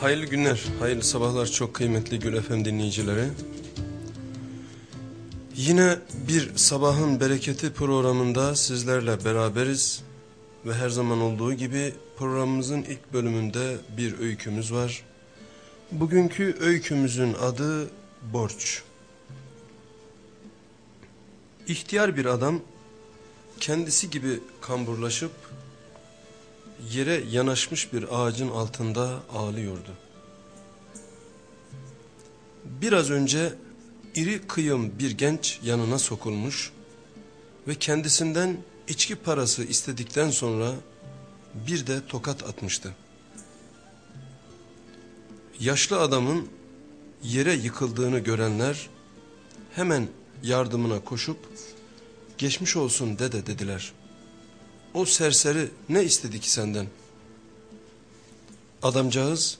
Hayırlı günler, hayırlı sabahlar çok kıymetli Gül FM dinleyicileri. Yine bir sabahın bereketi programında sizlerle beraberiz. Ve her zaman olduğu gibi programımızın ilk bölümünde bir öykümüz var. Bugünkü öykümüzün adı Borç. İhtiyar bir adam kendisi gibi kamburlaşıp yere yanaşmış bir ağacın altında ağlıyordu. Biraz önce iri kıyım bir genç yanına sokulmuş ve kendisinden içki parası istedikten sonra bir de tokat atmıştı. Yaşlı adamın yere yıkıldığını görenler hemen yardımına koşup geçmiş olsun dede dediler. O serseri ne istedi ki senden? Adamcağız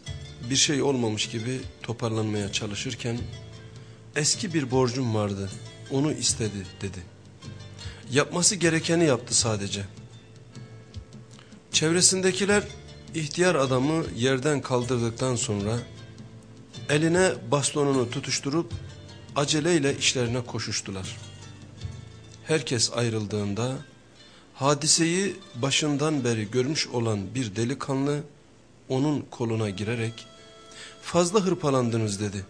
bir şey olmamış gibi toparlanmaya çalışırken eski bir borcum vardı onu istedi dedi. Yapması gerekeni yaptı sadece. Çevresindekiler ihtiyar adamı yerden kaldırdıktan sonra eline bastonunu tutuşturup aceleyle işlerine koşuştular. Herkes ayrıldığında hadiseyi başından beri görmüş olan bir delikanlı onun koluna girerek fazla hırpalandınız dedi.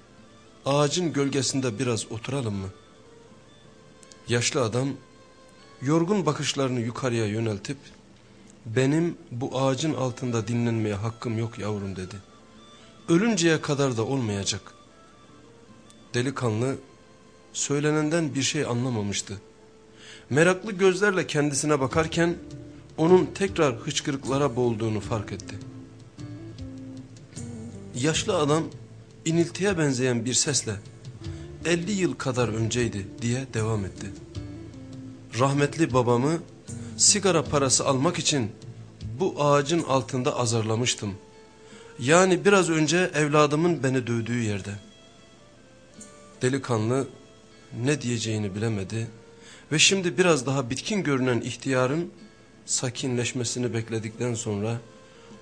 Ağacın gölgesinde biraz oturalım mı? Yaşlı adam yorgun bakışlarını yukarıya yöneltip benim bu ağacın altında dinlenmeye hakkım yok yavrum dedi. Ölünceye kadar da olmayacak. Delikanlı söylenenden bir şey anlamamıştı. Meraklı gözlerle kendisine bakarken onun tekrar hıçkırıklara boğulduğunu fark etti. Yaşlı adam iniltiye benzeyen bir sesle 50 yıl kadar önceydi diye devam etti. Rahmetli babamı sigara parası almak için bu ağacın altında azarlamıştım. Yani biraz önce evladımın beni dövdüğü yerde. Delikanlı ne diyeceğini bilemedi ve şimdi biraz daha bitkin görünen ihtiyarın sakinleşmesini bekledikten sonra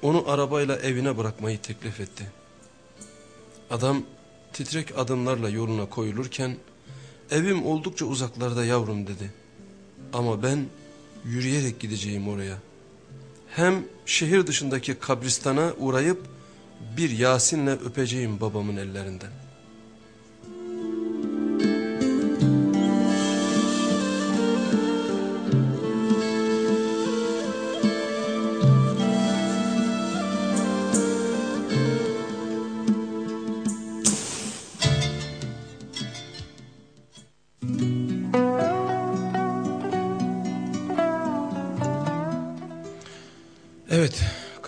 onu arabayla evine bırakmayı teklif etti. Adam titrek adımlarla yoluna koyulurken evim oldukça uzaklarda yavrum dedi. Ama ben yürüyerek gideceğim oraya. Hem şehir dışındaki kabristana uğrayıp bir Yasin'le öpeceğim babamın ellerinden.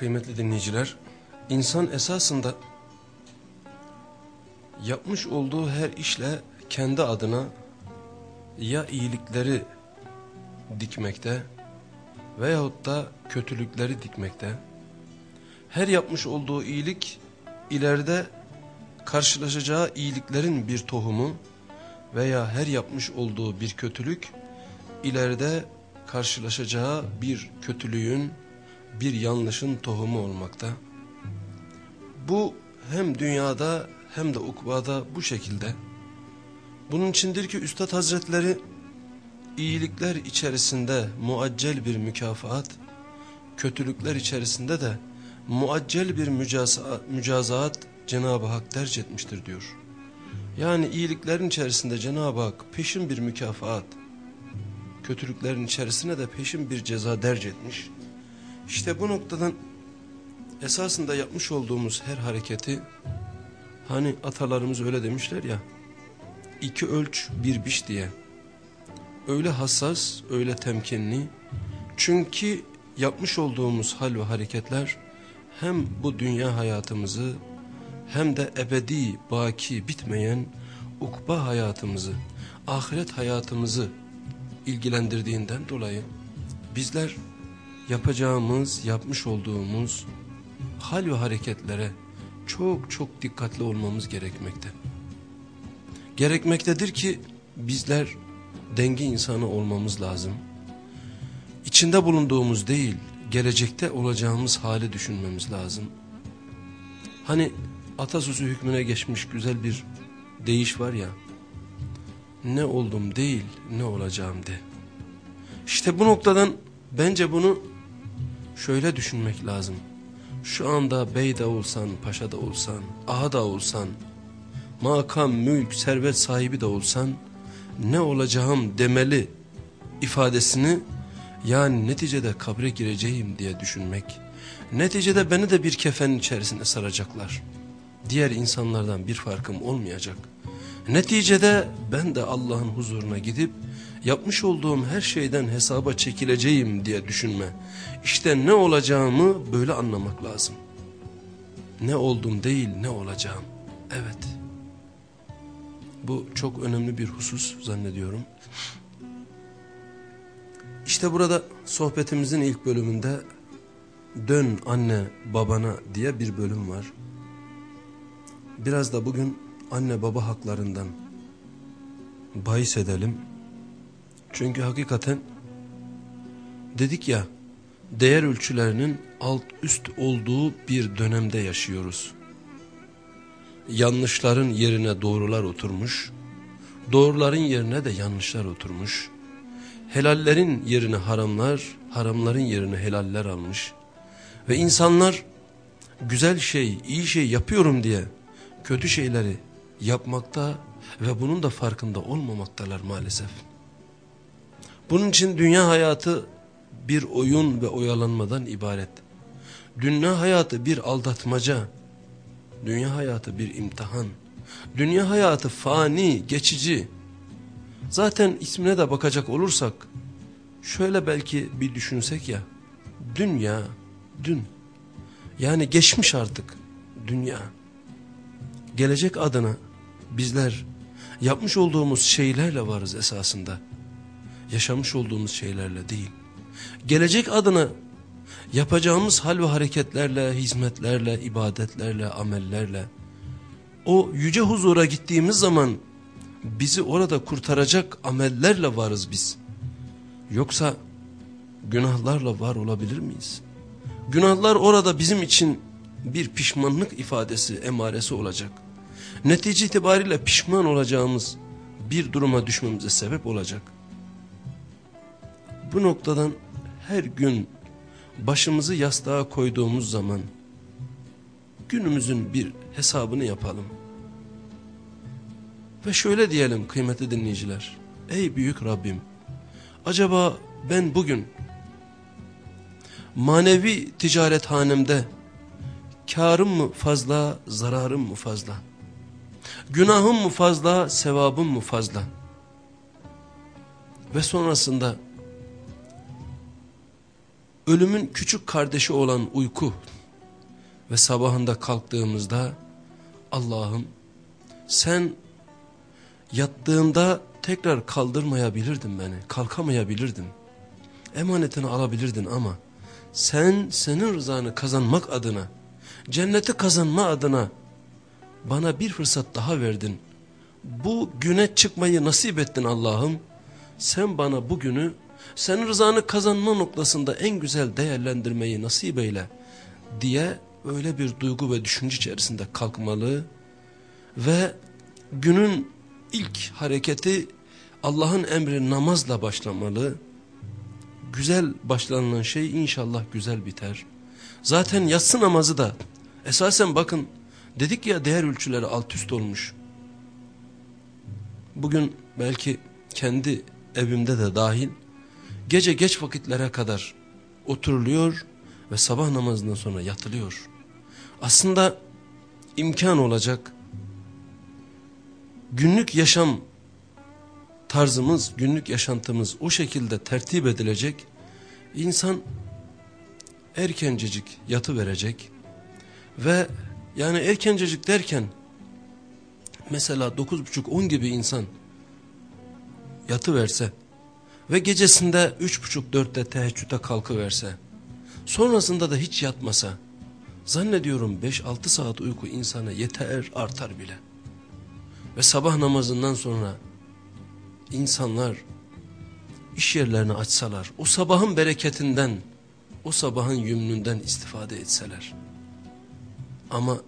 Kıymetli dinleyiciler, insan esasında yapmış olduğu her işle kendi adına ya iyilikleri dikmekte veyahut da kötülükleri dikmekte. Her yapmış olduğu iyilik ileride karşılaşacağı iyiliklerin bir tohumu veya her yapmış olduğu bir kötülük ileride karşılaşacağı bir kötülüğün bir yanlışın tohumu olmakta. Bu hem dünyada hem de ukbada bu şekilde. Bunun içindir ki Üstad Hazretleri iyilikler içerisinde muaccel bir mükafat, kötülükler içerisinde de muaccel bir mücazaat Cenab-ı Hak tercih etmiştir diyor. Yani iyiliklerin içerisinde Cenab-ı Hak peşin bir mükafat, kötülüklerin içerisine de peşin bir ceza derc etmiş. İşte bu noktadan esasında yapmış olduğumuz her hareketi hani atalarımız öyle demişler ya iki ölç bir biş diye. Öyle hassas öyle temkinli. Çünkü yapmış olduğumuz hal ve hareketler hem bu dünya hayatımızı hem de ebedi baki bitmeyen ukba hayatımızı ahiret hayatımızı ilgilendirdiğinden dolayı bizler yapacağımız, yapmış olduğumuz hal ve hareketlere çok çok dikkatli olmamız gerekmekte. Gerekmektedir ki bizler denge insanı olmamız lazım. İçinde bulunduğumuz değil, gelecekte olacağımız hali düşünmemiz lazım. Hani atasözü hükmüne geçmiş güzel bir deyiş var ya. Ne oldum değil ne olacağım de. İşte bu noktadan bence bunu şöyle düşünmek lazım. Şu anda bey de olsan, paşa da olsan, ağa da olsan, makam, mülk, servet sahibi de olsan ne olacağım demeli ifadesini yani neticede kabre gireceğim diye düşünmek. Neticede beni de bir kefenin içerisine saracaklar. Diğer insanlardan bir farkım olmayacak. Neticede ben de Allah'ın huzuruna gidip yapmış olduğum her şeyden hesaba çekileceğim diye düşünme. İşte ne olacağımı böyle anlamak lazım. Ne oldum değil ne olacağım. Evet. Bu çok önemli bir husus zannediyorum. İşte burada sohbetimizin ilk bölümünde dön anne babana diye bir bölüm var. Biraz da bugün anne baba haklarından bahis edelim. Çünkü hakikaten dedik ya değer ölçülerinin alt üst olduğu bir dönemde yaşıyoruz. Yanlışların yerine doğrular oturmuş, doğruların yerine de yanlışlar oturmuş. Helallerin yerine haramlar, haramların yerine helaller almış. Ve insanlar güzel şey, iyi şey yapıyorum diye kötü şeyleri yapmakta ve bunun da farkında olmamaktalar maalesef. Bunun için dünya hayatı bir oyun ve oyalanmadan ibaret. Dünya hayatı bir aldatmaca, dünya hayatı bir imtihan, dünya hayatı fani, geçici. Zaten ismine de bakacak olursak, şöyle belki bir düşünsek ya, dünya, dün, yani geçmiş artık dünya. Gelecek adına bizler yapmış olduğumuz şeylerle varız esasında yaşamış olduğumuz şeylerle değil. Gelecek adına yapacağımız hal ve hareketlerle, hizmetlerle, ibadetlerle, amellerle o yüce huzura gittiğimiz zaman bizi orada kurtaracak amellerle varız biz. Yoksa günahlarla var olabilir miyiz? Günahlar orada bizim için bir pişmanlık ifadesi, emaresi olacak. Netice itibariyle pişman olacağımız bir duruma düşmemize sebep olacak. Bu noktadan her gün başımızı yastığa koyduğumuz zaman günümüzün bir hesabını yapalım. Ve şöyle diyelim kıymetli dinleyiciler. Ey büyük Rabbim acaba ben bugün manevi ticaret hanemde karım mı fazla zararım mı fazla? Günahım mı fazla sevabım mı fazla? Ve sonrasında ölümün küçük kardeşi olan uyku ve sabahında kalktığımızda Allah'ım sen yattığımda tekrar kaldırmayabilirdin beni, kalkamayabilirdin. Emanetini alabilirdin ama sen senin rızanı kazanmak adına, cenneti kazanma adına bana bir fırsat daha verdin. Bu güne çıkmayı nasip ettin Allah'ım. Sen bana bu günü senin rızanı kazanma noktasında en güzel değerlendirmeyi nasip eyle diye öyle bir duygu ve düşünce içerisinde kalkmalı ve günün ilk hareketi Allah'ın emri namazla başlamalı. Güzel başlanılan şey inşallah güzel biter. Zaten yatsı namazı da esasen bakın dedik ya değer ölçüleri alt üst olmuş. Bugün belki kendi evimde de dahil gece geç vakitlere kadar oturuluyor ve sabah namazından sonra yatılıyor. Aslında imkan olacak günlük yaşam tarzımız, günlük yaşantımız o şekilde tertip edilecek. İnsan erkencecik yatı verecek ve yani erkencecik derken mesela 9.30-10 gibi insan yatı verse ve gecesinde üç buçuk dörtte teheccüde kalkıverse, sonrasında da hiç yatmasa, zannediyorum beş altı saat uyku insana yeter artar bile. Ve sabah namazından sonra insanlar iş yerlerini açsalar, o sabahın bereketinden, o sabahın yümnünden istifade etseler. Ama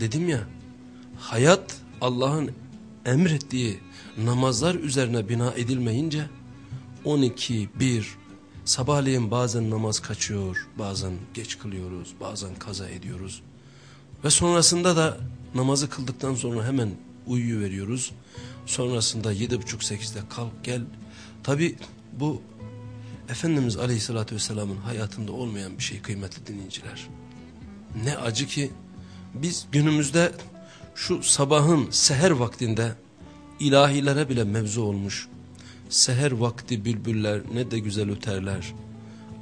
Dedim ya hayat Allah'ın emrettiği namazlar üzerine bina edilmeyince 12, 1, sabahleyin bazen namaz kaçıyor, bazen geç kılıyoruz, bazen kaza ediyoruz. Ve sonrasında da namazı kıldıktan sonra hemen uyuyu veriyoruz. Sonrasında yedi buçuk sekizde kalk gel. Tabi bu Efendimiz Aleyhisselatü Vesselam'ın hayatında olmayan bir şey kıymetli dinleyiciler. Ne acı ki biz günümüzde şu sabahın seher vaktinde ilahilere bile mevzu olmuş. Seher vakti bülbüller ne de güzel öterler.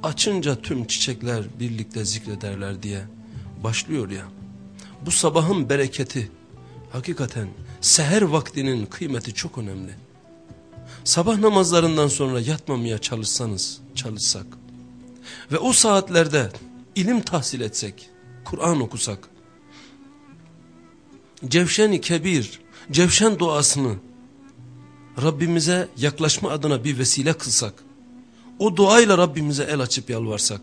Açınca tüm çiçekler birlikte zikrederler diye başlıyor ya. Bu sabahın bereketi hakikaten seher vaktinin kıymeti çok önemli. Sabah namazlarından sonra yatmamaya çalışsanız, çalışsak ve o saatlerde ilim tahsil etsek, Kur'an okusak, Cevşen-i Kebir, Cevşen duasını Rabbimize yaklaşma adına bir vesile kılsak, o duayla Rabbimize el açıp yalvarsak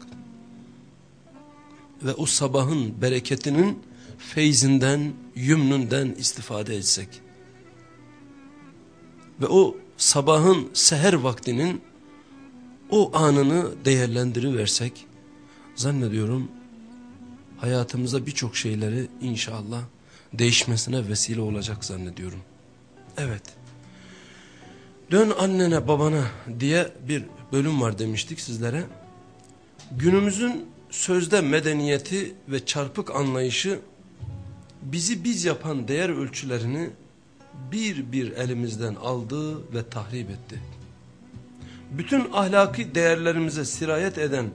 ve o sabahın bereketinin feyzinden, yümnünden istifade etsek ve o sabahın seher vaktinin o anını değerlendiriversek zannediyorum hayatımızda birçok şeyleri inşallah değişmesine vesile olacak zannediyorum. Evet. Dön annene babana diye bir bölüm var demiştik sizlere. Günümüzün sözde medeniyeti ve çarpık anlayışı bizi biz yapan değer ölçülerini bir bir elimizden aldı ve tahrip etti. Bütün ahlaki değerlerimize sirayet eden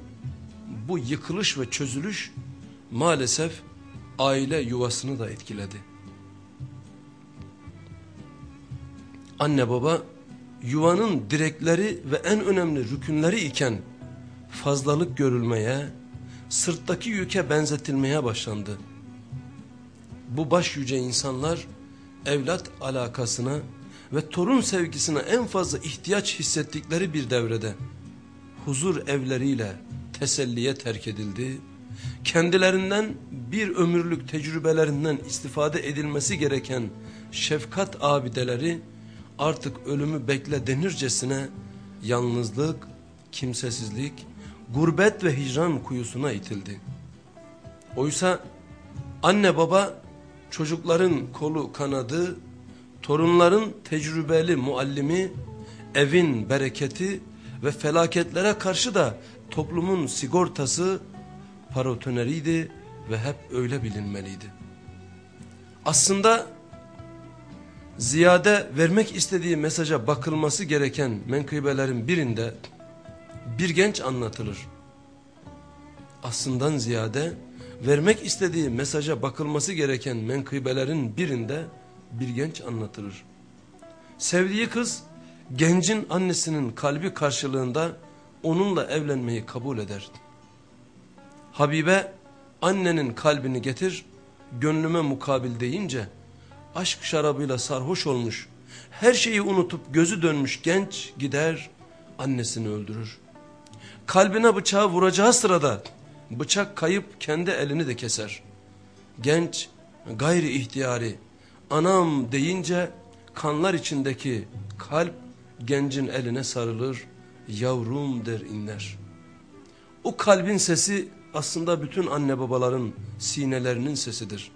bu yıkılış ve çözülüş maalesef aile yuvasını da etkiledi. Anne baba yuvanın direkleri ve en önemli rükünleri iken fazlalık görülmeye, sırttaki yüke benzetilmeye başlandı. Bu baş yüce insanlar evlat alakasına ve torun sevgisine en fazla ihtiyaç hissettikleri bir devrede huzur evleriyle teselliye terk edildi. Kendilerinden bir ömürlük tecrübelerinden istifade edilmesi gereken şefkat abideleri artık ölümü bekle denircesine yalnızlık, kimsesizlik, gurbet ve hicran kuyusuna itildi. Oysa anne baba çocukların kolu kanadı, torunların tecrübeli muallimi, evin bereketi ve felaketlere karşı da toplumun sigortası parotoneriydi ve hep öyle bilinmeliydi. Aslında ziyade vermek istediği mesaja bakılması gereken menkıbelerin birinde bir genç anlatılır. Aslından ziyade vermek istediği mesaja bakılması gereken menkıbelerin birinde bir genç anlatılır. Sevdiği kız gencin annesinin kalbi karşılığında onunla evlenmeyi kabul eder. Habibe annenin kalbini getir gönlüme mukabil deyince aşk şarabıyla sarhoş olmuş her şeyi unutup gözü dönmüş genç gider annesini öldürür. Kalbine bıçağı vuracağı sırada bıçak kayıp kendi elini de keser. Genç gayri ihtiyari anam deyince kanlar içindeki kalp gencin eline sarılır yavrum der inler. O kalbin sesi aslında bütün anne babaların sinelerinin sesidir.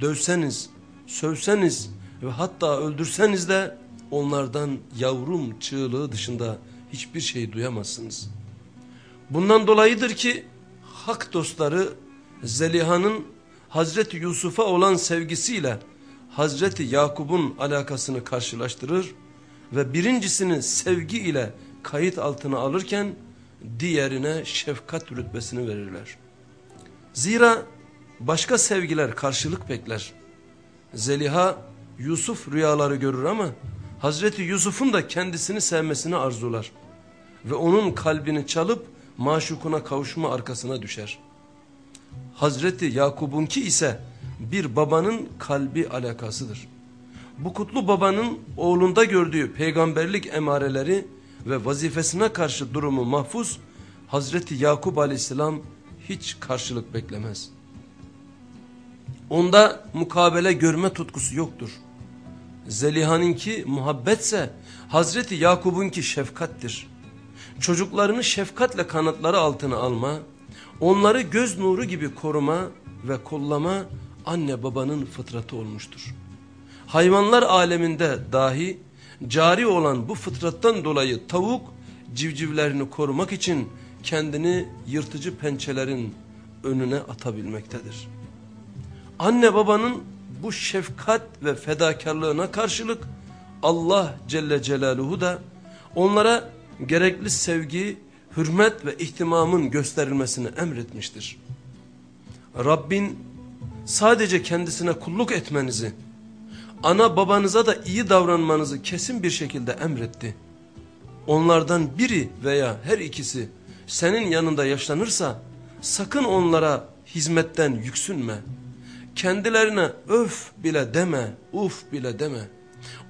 Dövseniz, sövseniz ve hatta öldürseniz de onlardan yavrum çığlığı dışında hiçbir şey duyamazsınız. Bundan dolayıdır ki hak dostları Zeliha'nın Hazreti Yusuf'a olan sevgisiyle Hazreti Yakub'un alakasını karşılaştırır ve birincisini sevgi ile kayıt altına alırken diğerine şefkat rütbesini verirler. Zira başka sevgiler karşılık bekler. Zeliha Yusuf rüyaları görür ama Hazreti Yusuf'un da kendisini sevmesini arzular. Ve onun kalbini çalıp maşukuna kavuşma arkasına düşer. Hazreti Yakub'unki ise bir babanın kalbi alakasıdır. Bu kutlu babanın oğlunda gördüğü peygamberlik emareleri ve vazifesine karşı durumu mahfuz Hazreti Yakub aleyhisselam hiç karşılık beklemez. Onda mukabele görme tutkusu yoktur. Zeliha'nınki muhabbetse Hazreti Yakub'unki şefkattir. Çocuklarını şefkatle kanatları altına alma, onları göz nuru gibi koruma ve kollama anne babanın fıtratı olmuştur. Hayvanlar aleminde dahi cari olan bu fıtrattan dolayı tavuk civcivlerini korumak için kendini yırtıcı pençelerin önüne atabilmektedir. Anne babanın bu şefkat ve fedakarlığına karşılık Allah Celle Celaluhu da onlara gerekli sevgi, hürmet ve ihtimamın gösterilmesini emretmiştir. Rabbin sadece kendisine kulluk etmenizi, ana babanıza da iyi davranmanızı kesin bir şekilde emretti. Onlardan biri veya her ikisi senin yanında yaşlanırsa sakın onlara hizmetten yüksünme. Kendilerine öf bile deme, uf bile deme.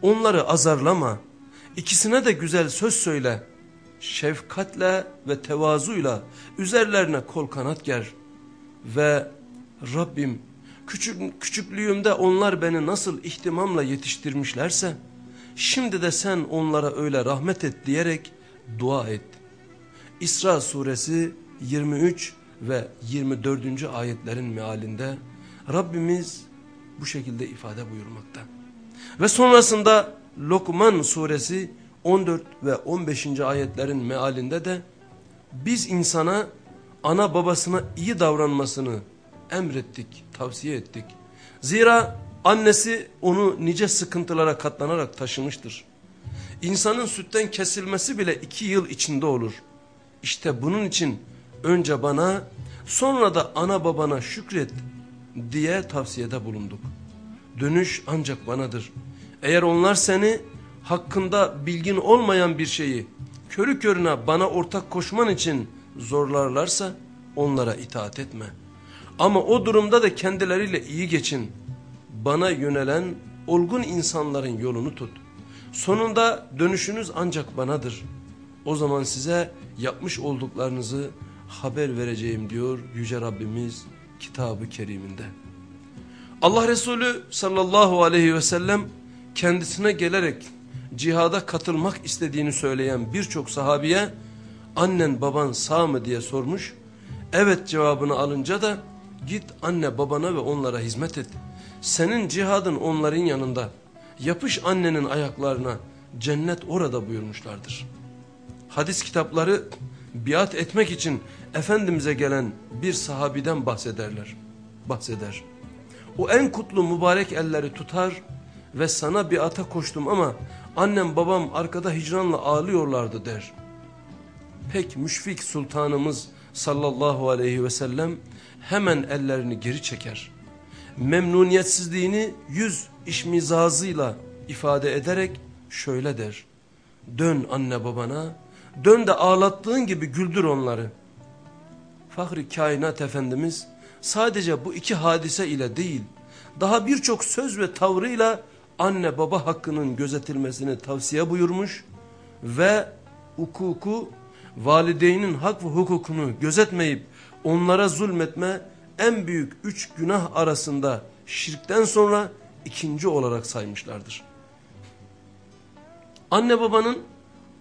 Onları azarlama. İkisine de güzel söz söyle. Şefkatle ve tevazuyla üzerlerine kol kanat ger. Ve Rabbim küçük, küçüklüğümde onlar beni nasıl ihtimamla yetiştirmişlerse şimdi de sen onlara öyle rahmet et diyerek dua et. İsra suresi 23 ve 24. ayetlerin mealinde Rabbimiz bu şekilde ifade buyurmakta. Ve sonrasında Lokman suresi 14 ve 15. ayetlerin mealinde de biz insana ana babasına iyi davranmasını emrettik, tavsiye ettik. Zira annesi onu nice sıkıntılara katlanarak taşımıştır. İnsanın sütten kesilmesi bile iki yıl içinde olur. İşte bunun için önce bana sonra da ana babana şükret diye tavsiyede bulunduk. Dönüş ancak banadır. Eğer onlar seni hakkında bilgin olmayan bir şeyi körü körüne bana ortak koşman için zorlarlarsa onlara itaat etme. Ama o durumda da kendileriyle iyi geçin. Bana yönelen olgun insanların yolunu tut. Sonunda dönüşünüz ancak banadır. O zaman size yapmış olduklarınızı haber vereceğim diyor Yüce Rabbimiz kitabı keriminde. Allah Resulü sallallahu aleyhi ve sellem kendisine gelerek cihada katılmak istediğini söyleyen birçok sahabiye annen baban sağ mı diye sormuş. Evet cevabını alınca da git anne babana ve onlara hizmet et. Senin cihadın onların yanında. Yapış annenin ayaklarına cennet orada buyurmuşlardır. Hadis kitapları biat etmek için Efendimiz'e gelen bir sahabiden bahsederler. Bahseder. O en kutlu mübarek elleri tutar ve sana biata koştum ama annem babam arkada hicranla ağlıyorlardı der. Pek müşfik sultanımız sallallahu aleyhi ve sellem hemen ellerini geri çeker. Memnuniyetsizliğini yüz işmizazıyla ifade ederek şöyle der. Dön anne babana, dön de ağlattığın gibi güldür onları. Fahri kainat efendimiz sadece bu iki hadise ile değil, daha birçok söz ve tavrıyla anne baba hakkının gözetilmesini tavsiye buyurmuş ve hukuku valideynin hak ve hukukunu gözetmeyip onlara zulmetme en büyük üç günah arasında şirkten sonra ikinci olarak saymışlardır. Anne babanın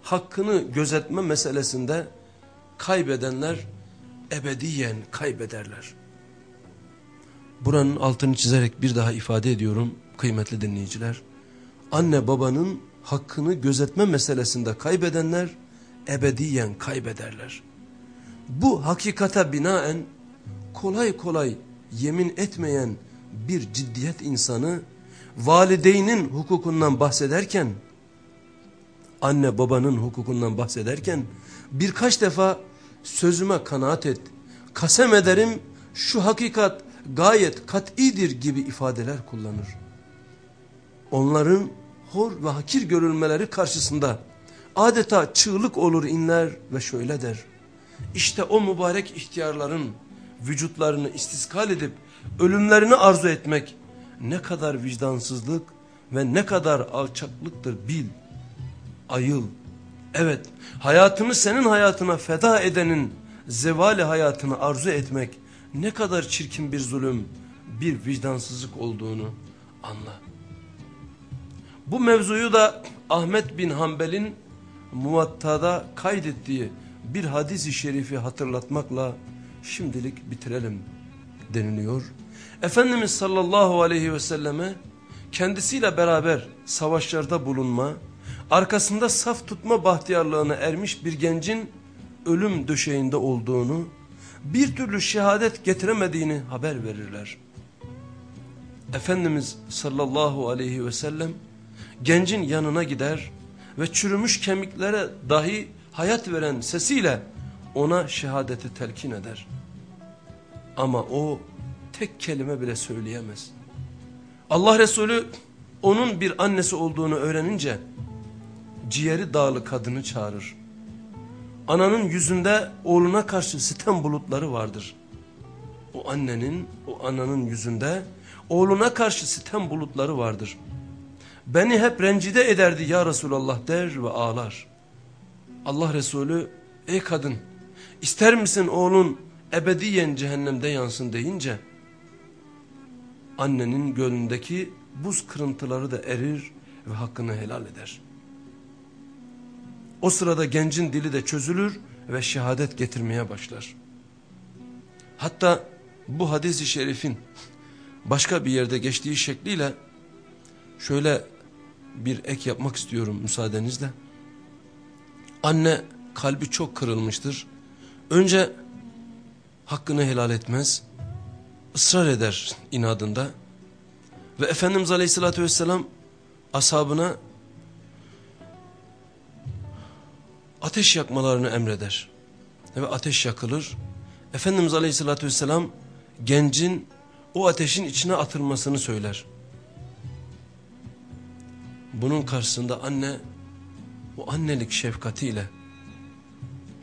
hakkını gözetme meselesinde kaybedenler ebediyen kaybederler. Buranın altını çizerek bir daha ifade ediyorum kıymetli dinleyiciler. Anne babanın hakkını gözetme meselesinde kaybedenler ebediyen kaybederler. Bu hakikate binaen kolay kolay yemin etmeyen bir ciddiyet insanı valideynin hukukundan bahsederken anne babanın hukukundan bahsederken birkaç defa sözüme kanaat et kasem ederim şu hakikat gayet kat'idir gibi ifadeler kullanır. Onların hor ve hakir görülmeleri karşısında adeta çığlık olur inler ve şöyle der. İşte o mübarek ihtiyarların vücutlarını istiskal edip ölümlerini arzu etmek ne kadar vicdansızlık ve ne kadar alçaklıktır bil. Ayıl. Evet hayatını senin hayatına feda edenin zevali hayatını arzu etmek ne kadar çirkin bir zulüm bir vicdansızlık olduğunu anla. Bu mevzuyu da Ahmet bin Hanbel'in muvattada kaydettiği bir hadis-i şerifi hatırlatmakla şimdilik bitirelim deniliyor. Efendimiz sallallahu aleyhi ve selleme kendisiyle beraber savaşlarda bulunma, arkasında saf tutma bahtiyarlığına ermiş bir gencin ölüm döşeğinde olduğunu, bir türlü şehadet getiremediğini haber verirler. Efendimiz sallallahu aleyhi ve sellem gencin yanına gider ve çürümüş kemiklere dahi hayat veren sesiyle ona şehadeti telkin eder. Ama o tek kelime bile söyleyemez. Allah Resulü onun bir annesi olduğunu öğrenince ciğeri dağlı kadını çağırır. Ananın yüzünde oğluna karşı sitem bulutları vardır. O annenin, o ananın yüzünde oğluna karşı sitem bulutları vardır. Beni hep rencide ederdi ya Resulallah der ve ağlar. Allah Resulü ey kadın ister misin oğlun ebediyen cehennemde yansın deyince annenin gönlündeki buz kırıntıları da erir ve hakkını helal eder. O sırada gencin dili de çözülür ve şehadet getirmeye başlar. Hatta bu hadis-i şerifin başka bir yerde geçtiği şekliyle şöyle bir ek yapmak istiyorum müsaadenizle. Anne kalbi çok kırılmıştır. Önce hakkını helal etmez, ısrar eder inadında. Ve Efendimiz Aleyhisselatü Vesselam ashabına ateş yakmalarını emreder. Ve ateş yakılır. Efendimiz Aleyhisselatü Vesselam gencin o ateşin içine atılmasını söyler. Bunun karşısında anne o annelik şefkatiyle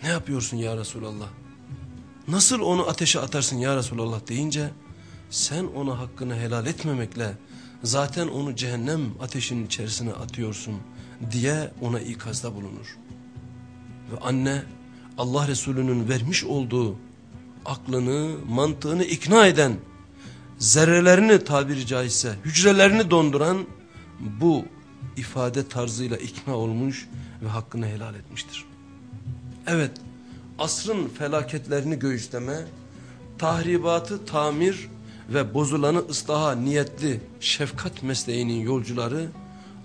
ne yapıyorsun ya Resulallah? Nasıl onu ateşe atarsın ya Resulallah deyince sen ona hakkını helal etmemekle zaten onu cehennem ateşinin içerisine atıyorsun diye ona ikazda bulunur. Ve anne Allah Resulü'nün vermiş olduğu aklını, mantığını ikna eden, zerrelerini tabiri caizse hücrelerini donduran bu ifade tarzıyla ikna olmuş ve hakkını helal etmiştir. Evet, asrın felaketlerini göğüsleme, tahribatı tamir ve bozulanı ıslaha niyetli şefkat mesleğinin yolcuları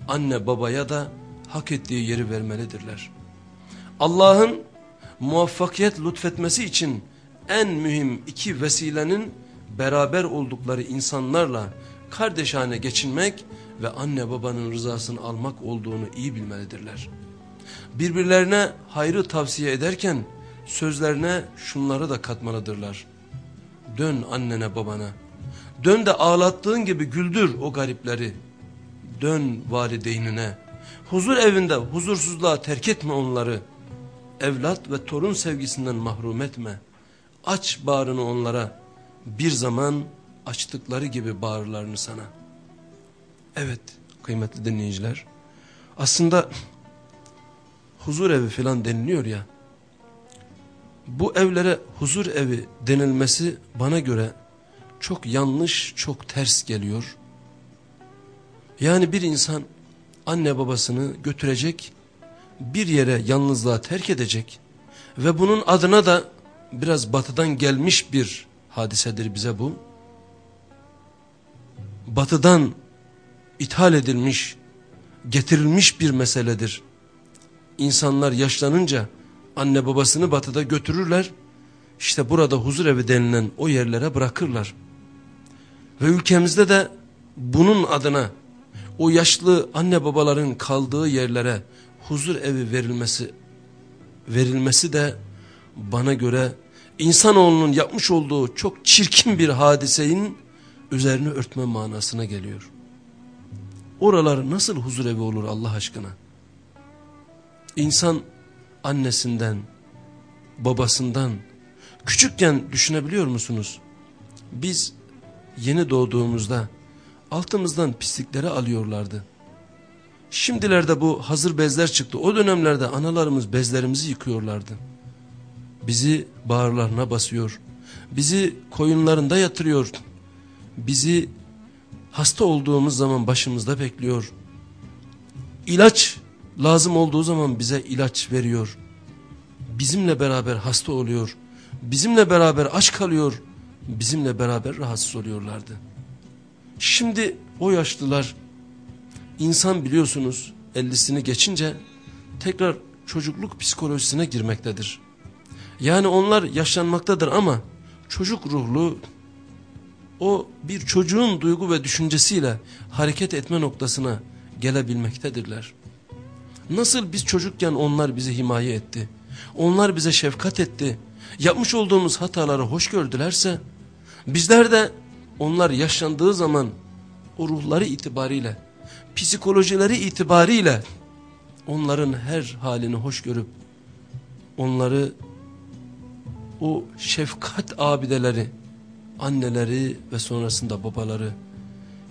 anne babaya da hak ettiği yeri vermelidirler. Allah'ın muvaffakiyet lütfetmesi için en mühim iki vesilenin beraber oldukları insanlarla kardeşane geçinmek ve anne babanın rızasını almak olduğunu iyi bilmelidirler. Birbirlerine hayrı tavsiye ederken sözlerine şunları da katmalıdırlar. Dön annene babana. Dön de ağlattığın gibi güldür o garipleri. Dön valideynine. Huzur evinde huzursuzluğa terk etme onları. Evlat ve torun sevgisinden mahrum etme. Aç bağrını onlara. Bir zaman açtıkları gibi bağırlarını sana. Evet kıymetli dinleyiciler. Aslında huzur evi falan deniliyor ya. Bu evlere huzur evi denilmesi bana göre çok yanlış, çok ters geliyor. Yani bir insan anne babasını götürecek, bir yere yalnızlığa terk edecek ve bunun adına da biraz batıdan gelmiş bir hadisedir bize bu. Batıdan ithal edilmiş, getirilmiş bir meseledir. İnsanlar yaşlanınca anne babasını batıda götürürler. İşte burada huzur evi denilen o yerlere bırakırlar. Ve ülkemizde de bunun adına o yaşlı anne babaların kaldığı yerlere huzur evi verilmesi verilmesi de bana göre insanoğlunun yapmış olduğu çok çirkin bir hadisenin üzerine örtme manasına geliyor. Oralar nasıl huzur evi olur Allah aşkına? İnsan annesinden, babasından, küçükken düşünebiliyor musunuz? Biz yeni doğduğumuzda altımızdan pislikleri alıyorlardı. Şimdilerde bu hazır bezler çıktı. O dönemlerde analarımız bezlerimizi yıkıyorlardı. Bizi bağırlarına basıyor. Bizi koyunlarında yatırıyor. bizi hasta olduğumuz zaman başımızda bekliyor. İlaç lazım olduğu zaman bize ilaç veriyor. Bizimle beraber hasta oluyor. Bizimle beraber aç kalıyor. Bizimle beraber rahatsız oluyorlardı. Şimdi o yaşlılar insan biliyorsunuz 50'sini geçince tekrar çocukluk psikolojisine girmektedir. Yani onlar yaşlanmaktadır ama çocuk ruhlu o bir çocuğun duygu ve düşüncesiyle hareket etme noktasına gelebilmektedirler. Nasıl biz çocukken onlar bizi himaye etti, onlar bize şefkat etti, yapmış olduğumuz hataları hoş gördülerse, bizler de onlar yaşlandığı zaman o ruhları itibariyle, psikolojileri itibariyle onların her halini hoş görüp, onları o şefkat abideleri, anneleri ve sonrasında babaları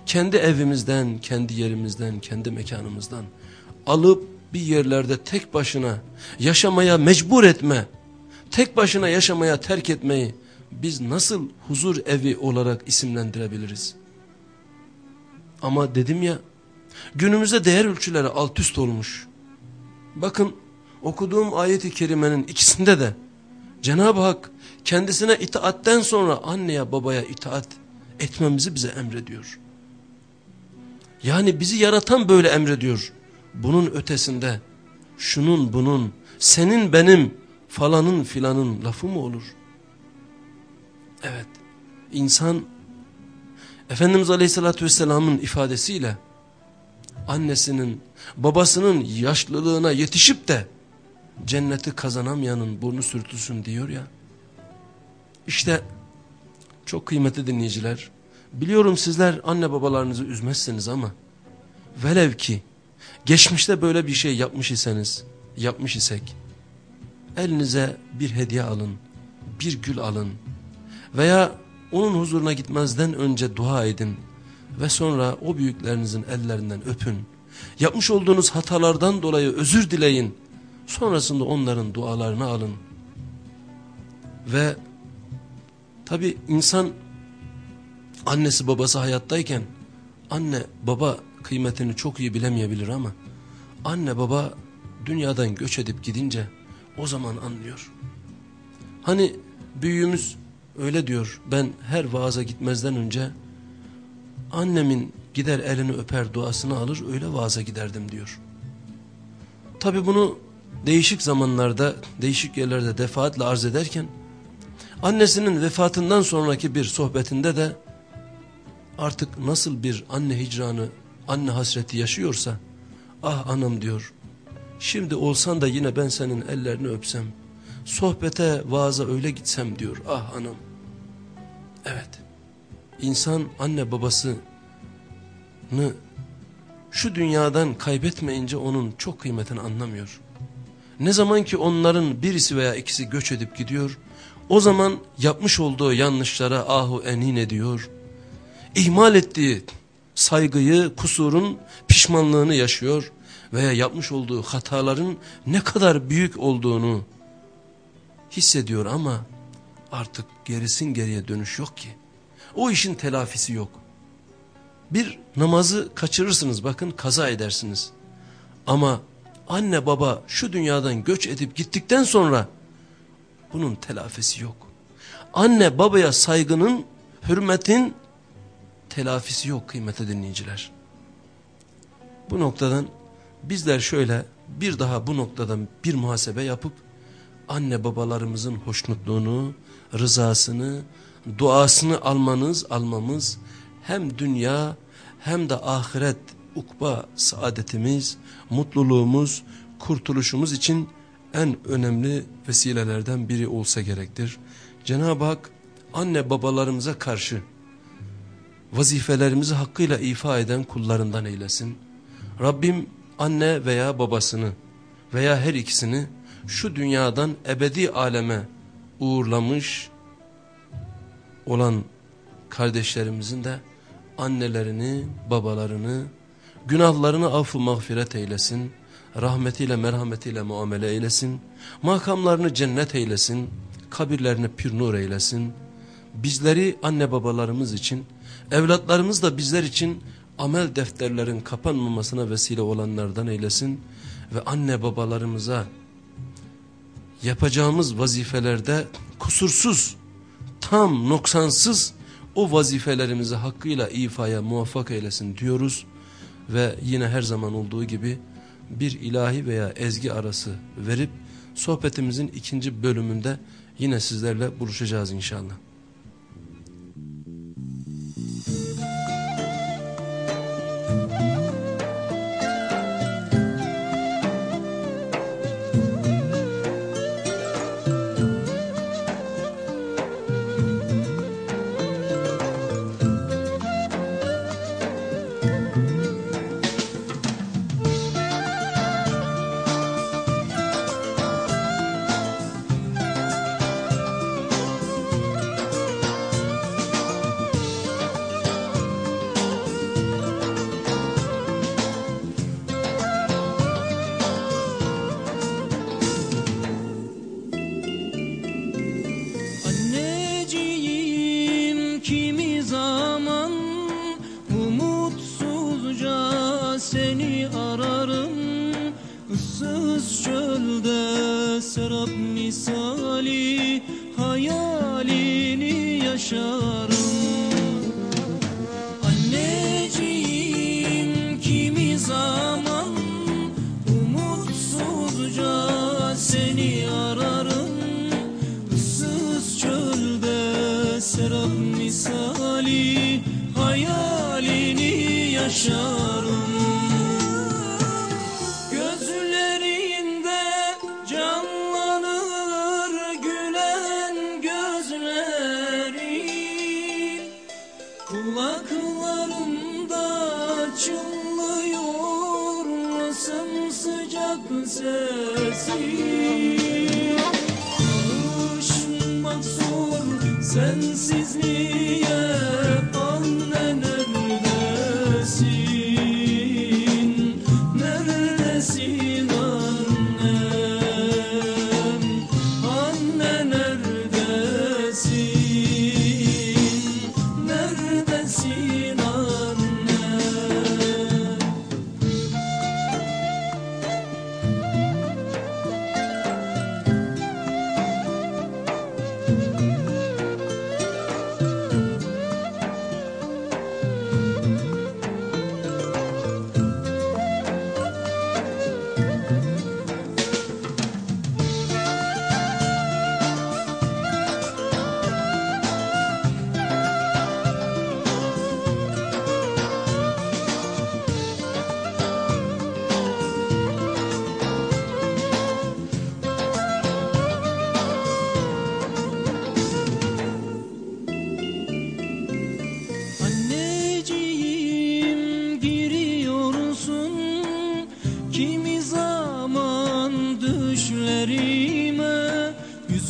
kendi evimizden, kendi yerimizden, kendi mekanımızdan alıp bir yerlerde tek başına yaşamaya mecbur etme, tek başına yaşamaya terk etmeyi biz nasıl huzur evi olarak isimlendirebiliriz? Ama dedim ya, günümüzde değer ölçüleri alt üst olmuş. Bakın okuduğum ayeti kerimenin ikisinde de Cenab-ı Hak kendisine itaatten sonra anneye babaya itaat etmemizi bize emrediyor. Yani bizi yaratan böyle emrediyor. Bunun ötesinde şunun bunun senin benim falanın filanın lafı mı olur? Evet insan Efendimiz Aleyhisselatü Vesselam'ın ifadesiyle annesinin babasının yaşlılığına yetişip de cenneti kazanamayanın burnu sürtülsün diyor ya. İşte çok kıymetli dinleyiciler biliyorum sizler anne babalarınızı üzmezsiniz ama velev ki geçmişte böyle bir şey yapmış iseniz yapmış isek elinize bir hediye alın bir gül alın veya onun huzuruna gitmezden önce dua edin ve sonra o büyüklerinizin ellerinden öpün. Yapmış olduğunuz hatalardan dolayı özür dileyin. Sonrasında onların dualarını alın. Ve tabi insan annesi babası hayattayken anne baba kıymetini çok iyi bilemeyebilir ama anne baba dünyadan göç edip gidince o zaman anlıyor. Hani büyüğümüz öyle diyor ben her vaaza gitmezden önce annemin gider elini öper duasını alır öyle vaaza giderdim diyor. Tabi bunu değişik zamanlarda değişik yerlerde defaatle arz ederken annesinin vefatından sonraki bir sohbetinde de artık nasıl bir anne hicranı anne hasreti yaşıyorsa ah anam diyor. Şimdi olsan da yine ben senin ellerini öpsem sohbete vaaza öyle gitsem diyor. Ah anam. Evet. İnsan anne babasını şu dünyadan kaybetmeyince onun çok kıymetini anlamıyor. Ne zaman ki onların birisi veya ikisi göç edip gidiyor, o zaman yapmış olduğu yanlışlara ahu enin ediyor. İhmal ettiği saygıyı, kusurun pişmanlığını yaşıyor veya yapmış olduğu hataların ne kadar büyük olduğunu hissediyor ama artık gerisin geriye dönüş yok ki. O işin telafisi yok. Bir namazı kaçırırsınız bakın kaza edersiniz. Ama anne baba şu dünyadan göç edip gittikten sonra bunun telafisi yok. Anne babaya saygının, hürmetin telafisi yok kıymetli dinleyiciler. Bu noktadan bizler şöyle bir daha bu noktadan bir muhasebe yapıp anne babalarımızın hoşnutluğunu, rızasını, duasını almanız, almamız hem dünya hem de ahiret ukba saadetimiz, mutluluğumuz, kurtuluşumuz için en önemli vesilelerden biri olsa gerektir. Cenab-ı Hak anne babalarımıza karşı vazifelerimizi hakkıyla ifa eden kullarından eylesin. Rabbim anne veya babasını veya her ikisini şu dünyadan ebedi aleme uğurlamış olan kardeşlerimizin de annelerini, babalarını, günahlarını affı mağfiret eylesin, rahmetiyle merhametiyle muamele eylesin, makamlarını cennet eylesin, kabirlerini pür nur eylesin. bizleri anne babalarımız için, evlatlarımız da bizler için amel defterlerin kapanmamasına vesile olanlardan eylesin. Ve anne babalarımıza yapacağımız vazifelerde kusursuz, tam, noksansız o vazifelerimizi hakkıyla ifaya muvaffak eylesin diyoruz. Ve yine her zaman olduğu gibi bir ilahi veya ezgi arası verip sohbetimizin ikinci bölümünde yine sizlerle buluşacağız inşallah.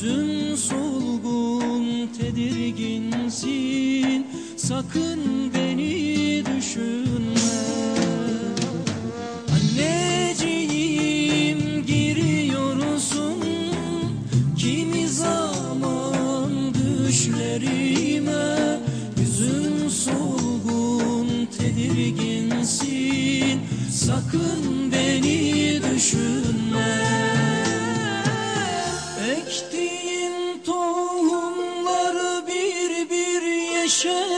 Yüzün solgun, tedirginsin. Sakın beni düşünme. Anneciğim giriyorsun. Kimi zaman düşlerime. Yüzün solgun, tedirginsin. Sakın beni düşünme. should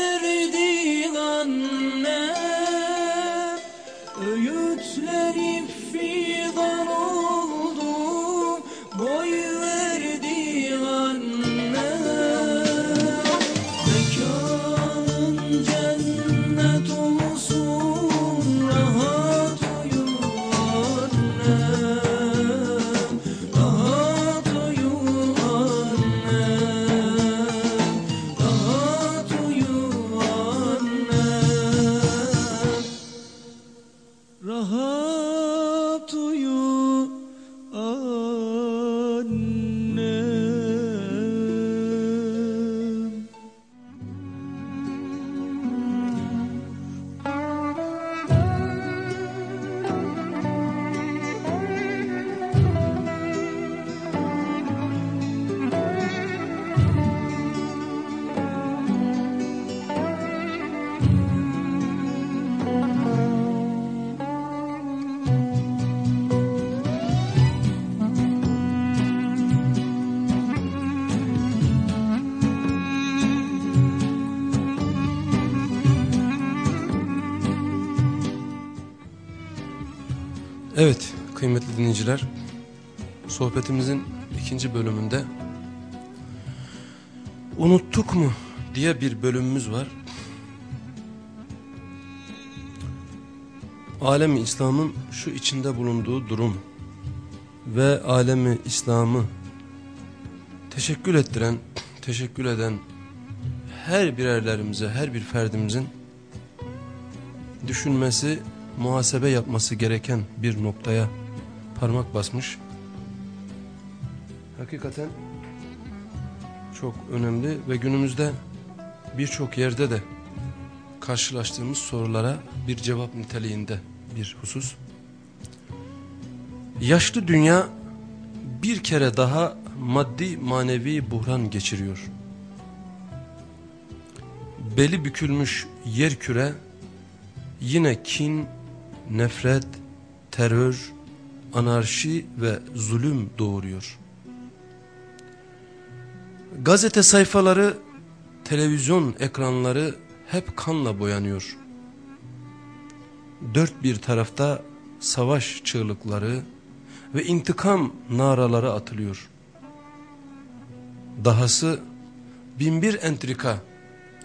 Evet kıymetli dinleyiciler sohbetimizin ikinci bölümünde unuttuk mu diye bir bölümümüz var. Alemi İslam'ın şu içinde bulunduğu durum ve alemi İslam'ı teşekkül ettiren, teşekkül eden her birerlerimize, her bir ferdimizin düşünmesi, muhasebe yapması gereken bir noktaya parmak basmış. Hakikaten çok önemli ve günümüzde birçok yerde de karşılaştığımız sorulara bir cevap niteliğinde bir husus. Yaşlı dünya bir kere daha maddi manevi buhran geçiriyor. Beli bükülmüş yer küre yine kin, nefret, terör, anarşi ve zulüm doğuruyor. Gazete sayfaları, televizyon ekranları hep kanla boyanıyor. Dört bir tarafta savaş çığlıkları ve intikam naraları atılıyor. Dahası binbir entrika,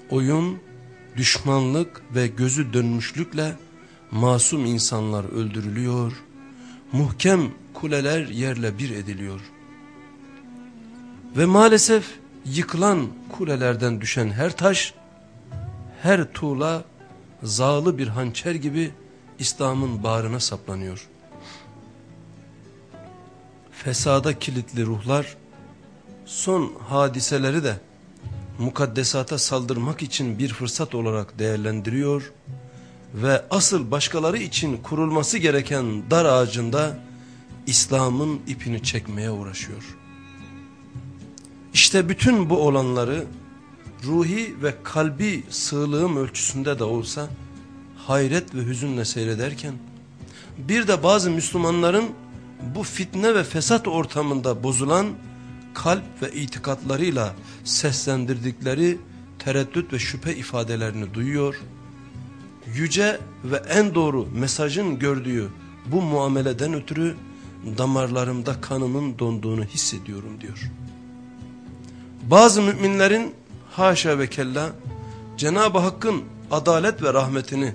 oyun, düşmanlık ve gözü dönmüşlükle masum insanlar öldürülüyor, muhkem kuleler yerle bir ediliyor. Ve maalesef yıkılan kulelerden düşen her taş, her tuğla zağlı bir hançer gibi İslam'ın bağrına saplanıyor. Fesada kilitli ruhlar son hadiseleri de mukaddesata saldırmak için bir fırsat olarak değerlendiriyor ve asıl başkaları için kurulması gereken dar ağacında İslam'ın ipini çekmeye uğraşıyor. İşte bütün bu olanları ruhi ve kalbi sığlığım ölçüsünde de olsa hayret ve hüzünle seyrederken bir de bazı Müslümanların bu fitne ve fesat ortamında bozulan kalp ve itikatlarıyla seslendirdikleri tereddüt ve şüphe ifadelerini duyuyor. Yüce ve en doğru mesajın gördüğü bu muameleden ötürü damarlarımda kanımın donduğunu hissediyorum diyor. Bazı müminlerin haşa ve kella Cenab-ı Hakk'ın adalet ve rahmetini,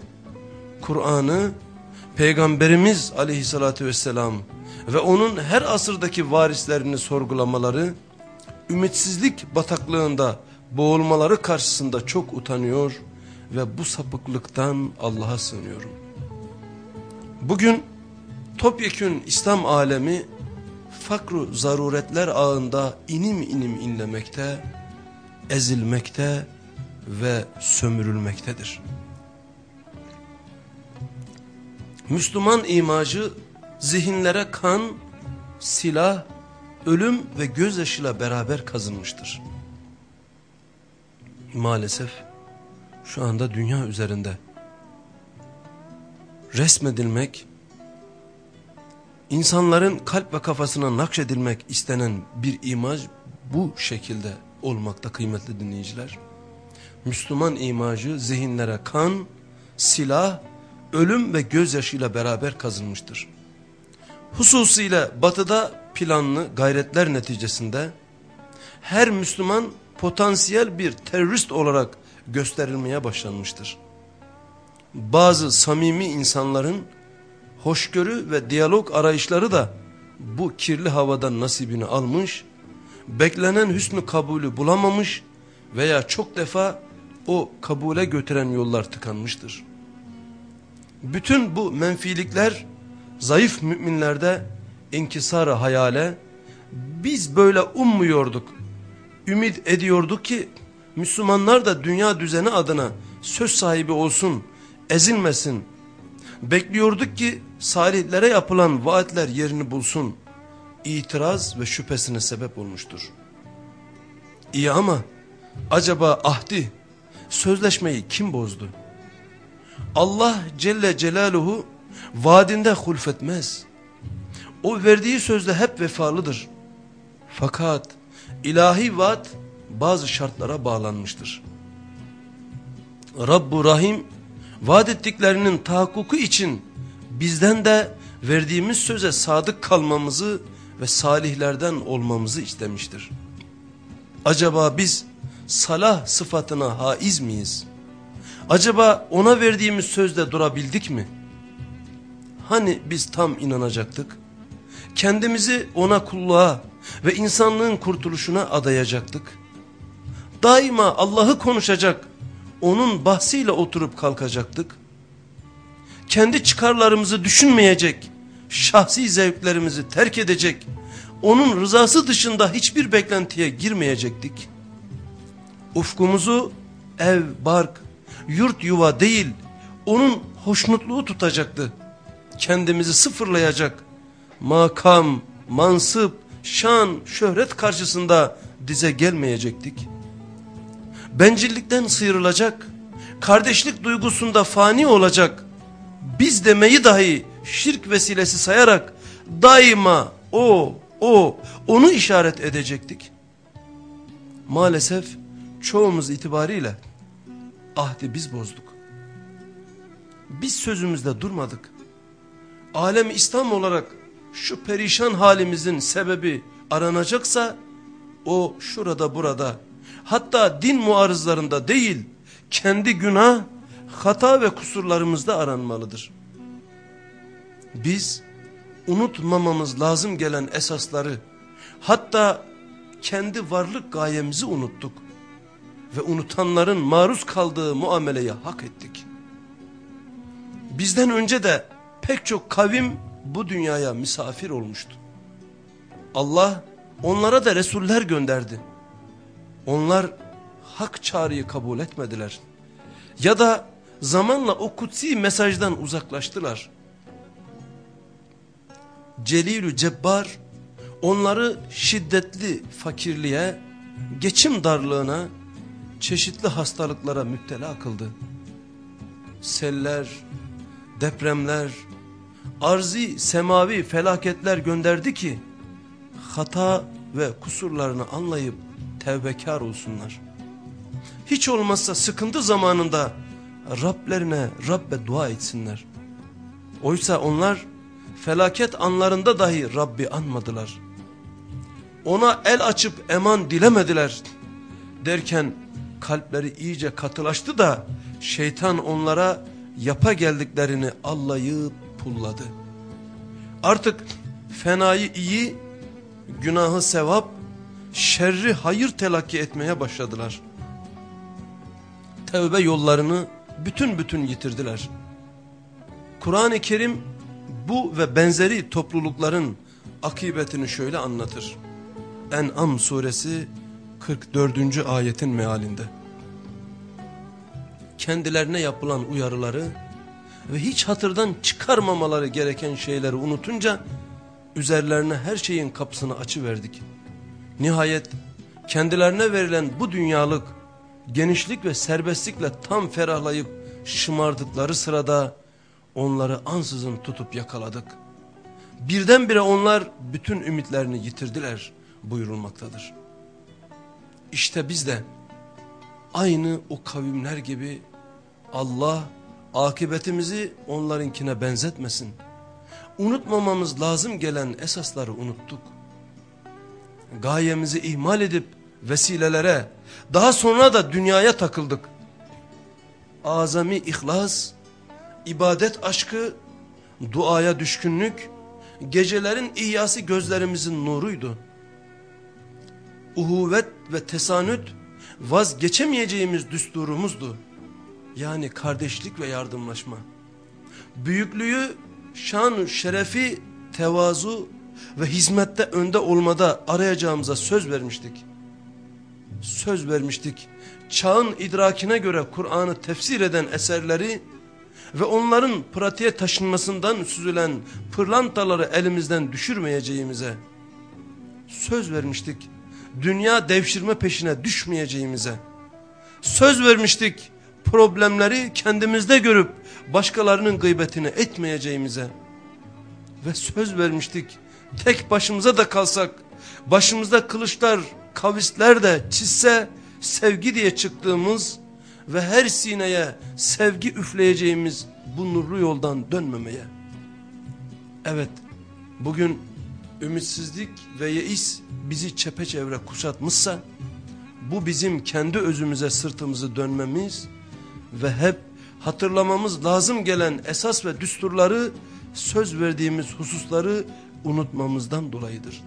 Kur'an'ı, Peygamberimiz aleyhissalatü vesselam ve onun her asırdaki varislerini sorgulamaları, ümitsizlik bataklığında boğulmaları karşısında çok utanıyor ve bu sapıklıktan Allah'a sığınıyorum. Bugün topyekün İslam alemi fakru zaruretler ağında inim inim inlemekte, ezilmekte ve sömürülmektedir. Müslüman imajı zihinlere kan, silah, ölüm ve gözyaşıyla beraber kazınmıştır. Maalesef şu anda dünya üzerinde resmedilmek, insanların kalp ve kafasına nakşedilmek istenen bir imaj bu şekilde olmakta kıymetli dinleyiciler. Müslüman imajı zihinlere kan, silah, ölüm ve gözyaşıyla beraber kazınmıştır. Hususiyle batıda planlı gayretler neticesinde her Müslüman potansiyel bir terörist olarak gösterilmeye başlanmıştır. Bazı samimi insanların hoşgörü ve diyalog arayışları da bu kirli havadan nasibini almış, beklenen hüsnü kabulü bulamamış veya çok defa o kabule götüren yollar tıkanmıştır. Bütün bu menfilikler zayıf müminlerde inkisarı hayale biz böyle ummuyorduk. Ümit ediyorduk ki Müslümanlar da dünya düzeni adına söz sahibi olsun, ezilmesin. Bekliyorduk ki salihlere yapılan vaatler yerini bulsun. İtiraz ve şüphesine sebep olmuştur. İyi ama acaba ahdi, sözleşmeyi kim bozdu? Allah Celle Celaluhu vaadinde hulfetmez. O verdiği sözde hep vefalıdır. Fakat ilahi vaat bazı şartlara bağlanmıştır. Rabbu Rahim vaat ettiklerinin tahakkuku için bizden de verdiğimiz söze sadık kalmamızı ve salihlerden olmamızı istemiştir. Acaba biz salah sıfatına haiz miyiz? Acaba ona verdiğimiz sözde durabildik mi? Hani biz tam inanacaktık? Kendimizi ona kulluğa ve insanlığın kurtuluşuna adayacaktık. Daima Allah'ı konuşacak, onun bahsiyle oturup kalkacaktık. Kendi çıkarlarımızı düşünmeyecek, şahsi zevklerimizi terk edecek, onun rızası dışında hiçbir beklentiye girmeyecektik. Ufkumuzu ev, bark, yurt yuva değil, onun hoşnutluğu tutacaktı. Kendimizi sıfırlayacak, makam, mansıp, şan, şöhret karşısında dize gelmeyecektik. Bencillikten sıyrılacak, kardeşlik duygusunda fani olacak, biz demeyi dahi şirk vesilesi sayarak daima o, o, onu işaret edecektik. Maalesef çoğumuz itibariyle ahdi biz bozduk. Biz sözümüzde durmadık. Alem İslam olarak şu perişan halimizin sebebi aranacaksa o şurada burada hatta din muarızlarında değil kendi günah, hata ve kusurlarımızda aranmalıdır. Biz unutmamamız lazım gelen esasları hatta kendi varlık gayemizi unuttuk ve unutanların maruz kaldığı muameleyi hak ettik. Bizden önce de pek çok kavim bu dünyaya misafir olmuştu. Allah onlara da Resuller gönderdi. Onlar hak çağrıyı kabul etmediler. Ya da zamanla o kutsi mesajdan uzaklaştılar. Celilü Cebbar onları şiddetli fakirliğe, geçim darlığına, çeşitli hastalıklara müptela kıldı. Seller, depremler, arzi semavi felaketler gönderdi ki hata ve kusurlarını anlayıp tevbekar olsunlar. Hiç olmazsa sıkıntı zamanında Rablerine Rabbe dua etsinler. Oysa onlar felaket anlarında dahi Rabbi anmadılar. Ona el açıp eman dilemediler. Derken kalpleri iyice katılaştı da şeytan onlara yapa geldiklerini allayıp pulladı. Artık fenayı iyi, günahı sevap, şerri hayır telakki etmeye başladılar. Tevbe yollarını bütün bütün yitirdiler. Kur'an-ı Kerim bu ve benzeri toplulukların akıbetini şöyle anlatır. En'am suresi 44. ayetin mealinde. Kendilerine yapılan uyarıları ve hiç hatırdan çıkarmamaları gereken şeyleri unutunca üzerlerine her şeyin kapısını açıverdik. Nihayet kendilerine verilen bu dünyalık genişlik ve serbestlikle tam ferahlayıp şımardıkları sırada onları ansızın tutup yakaladık. Birdenbire onlar bütün ümitlerini yitirdiler buyurulmaktadır. İşte biz de aynı o kavimler gibi Allah akıbetimizi onlarınkine benzetmesin. Unutmamamız lazım gelen esasları unuttuk. Gayemizi ihmal edip vesilelere daha sonra da dünyaya takıldık. Azami ihlas, ibadet aşkı, duaya düşkünlük, gecelerin ihyası gözlerimizin nuruydu. Uhuvvet ve tesanüt vazgeçemeyeceğimiz düsturumuzdu. Yani kardeşlik ve yardımlaşma. Büyüklüğü, şan, şerefi, tevazu ve hizmette önde olmada arayacağımıza söz vermiştik. Söz vermiştik. Çağın idrakine göre Kur'an'ı tefsir eden eserleri ve onların pratiğe taşınmasından süzülen pırlantaları elimizden düşürmeyeceğimize söz vermiştik. Dünya devşirme peşine düşmeyeceğimize söz vermiştik. Problemleri kendimizde görüp başkalarının gıybetini etmeyeceğimize ve söz vermiştik. Tek başımıza da kalsak başımızda kılıçlar kavisler de çizse sevgi diye çıktığımız ve her sineye sevgi üfleyeceğimiz bu nurlu yoldan dönmemeye. Evet, bugün ümitsizlik ve yeis bizi çepeçevre kuşatmışsa, bu bizim kendi özümüze sırtımızı dönmemiz ve hep hatırlamamız lazım gelen esas ve düsturları, söz verdiğimiz hususları unutmamızdan dolayıdır.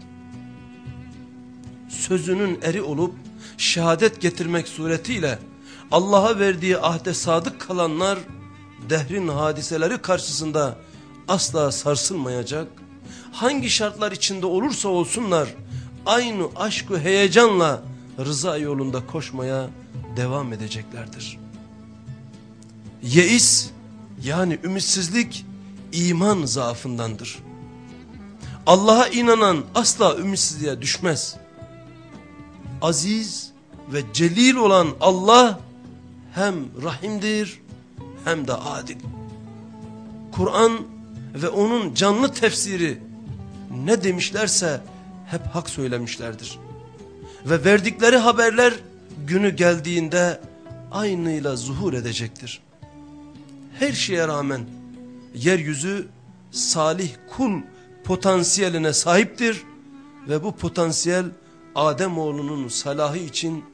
Sözünün eri olup şehadet getirmek suretiyle Allah'a verdiği ahde sadık kalanlar dehrin hadiseleri karşısında asla sarsılmayacak. Hangi şartlar içinde olursa olsunlar aynı aşkı heyecanla rıza yolunda koşmaya devam edeceklerdir. Yeis yani ümitsizlik iman zaafındandır. Allah'a inanan asla ümitsizliğe düşmez. Aziz ve celil olan Allah hem rahimdir hem de adil. Kur'an ve onun canlı tefsiri ne demişlerse hep hak söylemişlerdir. Ve verdikleri haberler günü geldiğinde aynıyla zuhur edecektir. Her şeye rağmen yeryüzü salih kul potansiyeline sahiptir ve bu potansiyel Ademoğlunun salahı için